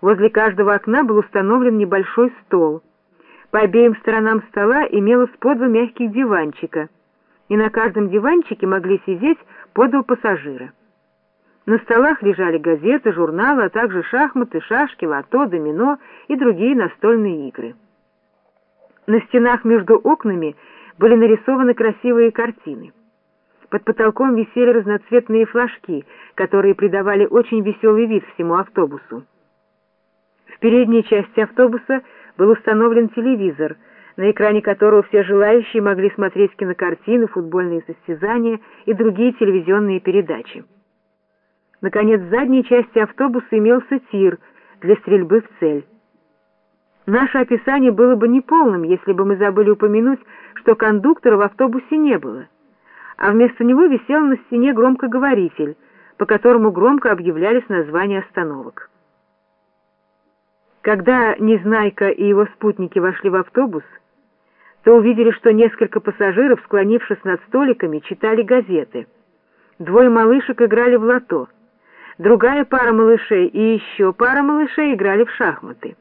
Возле каждого окна был установлен небольшой стол. По обеим сторонам стола имелось по два мягких диванчика, и на каждом диванчике могли сидеть по два пассажира. На столах лежали газеты, журналы, а также шахматы, шашки, лото, домино и другие настольные игры. На стенах между окнами были нарисованы красивые картины. Под потолком висели разноцветные флажки, которые придавали очень веселый вид всему автобусу. В передней части автобуса был установлен телевизор, на экране которого все желающие могли смотреть кинокартины, футбольные состязания и другие телевизионные передачи. Наконец, в задней части автобуса имелся тир для стрельбы в цель. Наше описание было бы неполным, если бы мы забыли упомянуть, что кондуктора в автобусе не было, а вместо него висел на стене громкоговоритель, по которому громко объявлялись названия остановок. Когда Незнайка и его спутники вошли в автобус, то увидели, что несколько пассажиров, склонившись над столиками, читали газеты. Двое малышек играли в лото, другая пара малышей и еще пара малышей играли в шахматы.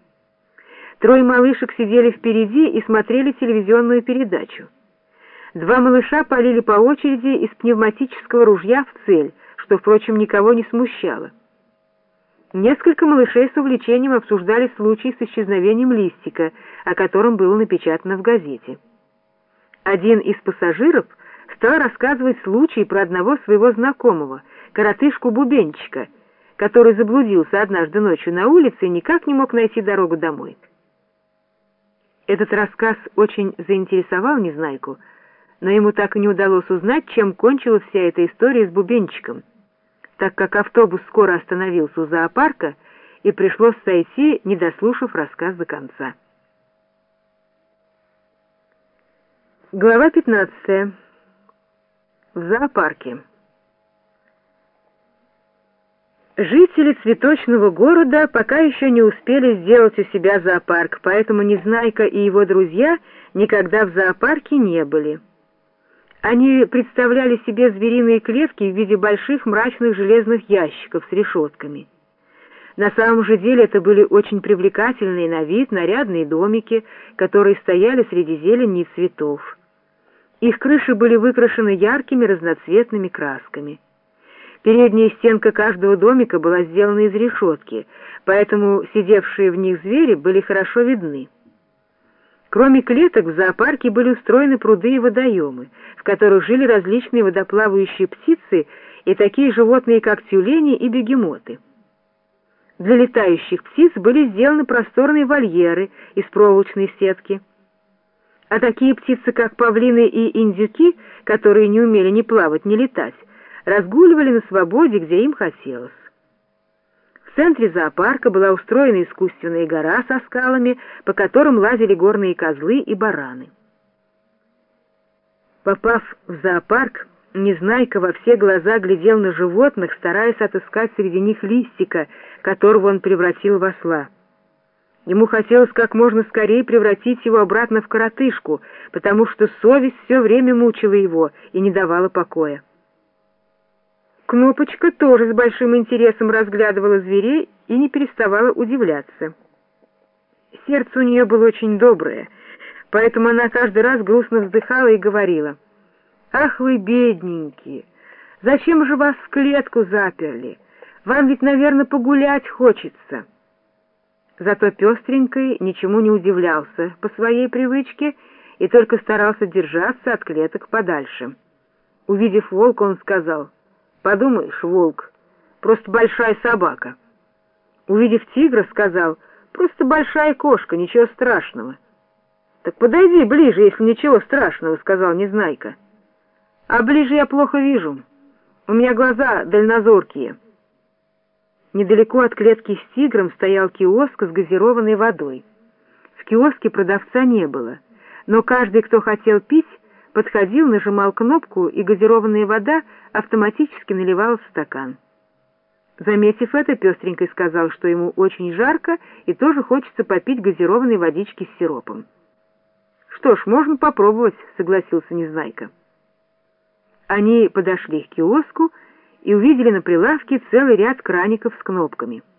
Трое малышек сидели впереди и смотрели телевизионную передачу. Два малыша полили по очереди из пневматического ружья в цель, что, впрочем, никого не смущало. Несколько малышей с увлечением обсуждали случай с исчезновением листика, о котором было напечатано в газете. Один из пассажиров стал рассказывать случай про одного своего знакомого, коротышку-бубенчика, который заблудился однажды ночью на улице и никак не мог найти дорогу домой. Этот рассказ очень заинтересовал Незнайку, но ему так и не удалось узнать, чем кончилась вся эта история с бубенчиком так как автобус скоро остановился у зоопарка, и пришлось сойти, не дослушав рассказ до конца. Глава 15. В зоопарке. Жители цветочного города пока еще не успели сделать у себя зоопарк, поэтому Незнайка и его друзья никогда в зоопарке не были. Они представляли себе звериные клетки в виде больших мрачных железных ящиков с решетками. На самом же деле это были очень привлекательные на вид нарядные домики, которые стояли среди зелени и цветов. Их крыши были выкрашены яркими разноцветными красками. Передняя стенка каждого домика была сделана из решетки, поэтому сидевшие в них звери были хорошо видны. Кроме клеток в зоопарке были устроены пруды и водоемы, в которых жили различные водоплавающие птицы и такие животные, как тюлени и бегемоты. Для летающих птиц были сделаны просторные вольеры из проволочной сетки. А такие птицы, как павлины и индюки, которые не умели ни плавать, ни летать, разгуливали на свободе, где им хотелось центре зоопарка была устроена искусственная гора со скалами, по которым лазили горные козлы и бараны. Попав в зоопарк, Незнайка во все глаза глядел на животных, стараясь отыскать среди них листика, которого он превратил в осла. Ему хотелось как можно скорее превратить его обратно в коротышку, потому что совесть все время мучила его и не давала покоя. Кнопочка тоже с большим интересом разглядывала зверей и не переставала удивляться. Сердце у нее было очень доброе, поэтому она каждый раз грустно вздыхала и говорила, «Ах вы, бедненькие! Зачем же вас в клетку заперли? Вам ведь, наверное, погулять хочется». Зато пестренький ничему не удивлялся по своей привычке и только старался держаться от клеток подальше. Увидев волка, он сказал — Подумаешь, волк, просто большая собака. Увидев тигра, сказал, просто большая кошка, ничего страшного. Так подойди ближе, если ничего страшного, сказал Незнайка. А ближе я плохо вижу. У меня глаза дальнозоркие. Недалеко от клетки с тигром стоял киоск с газированной водой. В киоске продавца не было, но каждый, кто хотел пить, подходил, нажимал кнопку, и газированная вода автоматически наливалась в стакан. Заметив это, пестренькой сказал, что ему очень жарко и тоже хочется попить газированной водички с сиропом. «Что ж, можно попробовать», — согласился Незнайка. Они подошли к киоску и увидели на прилавке целый ряд краников с кнопками —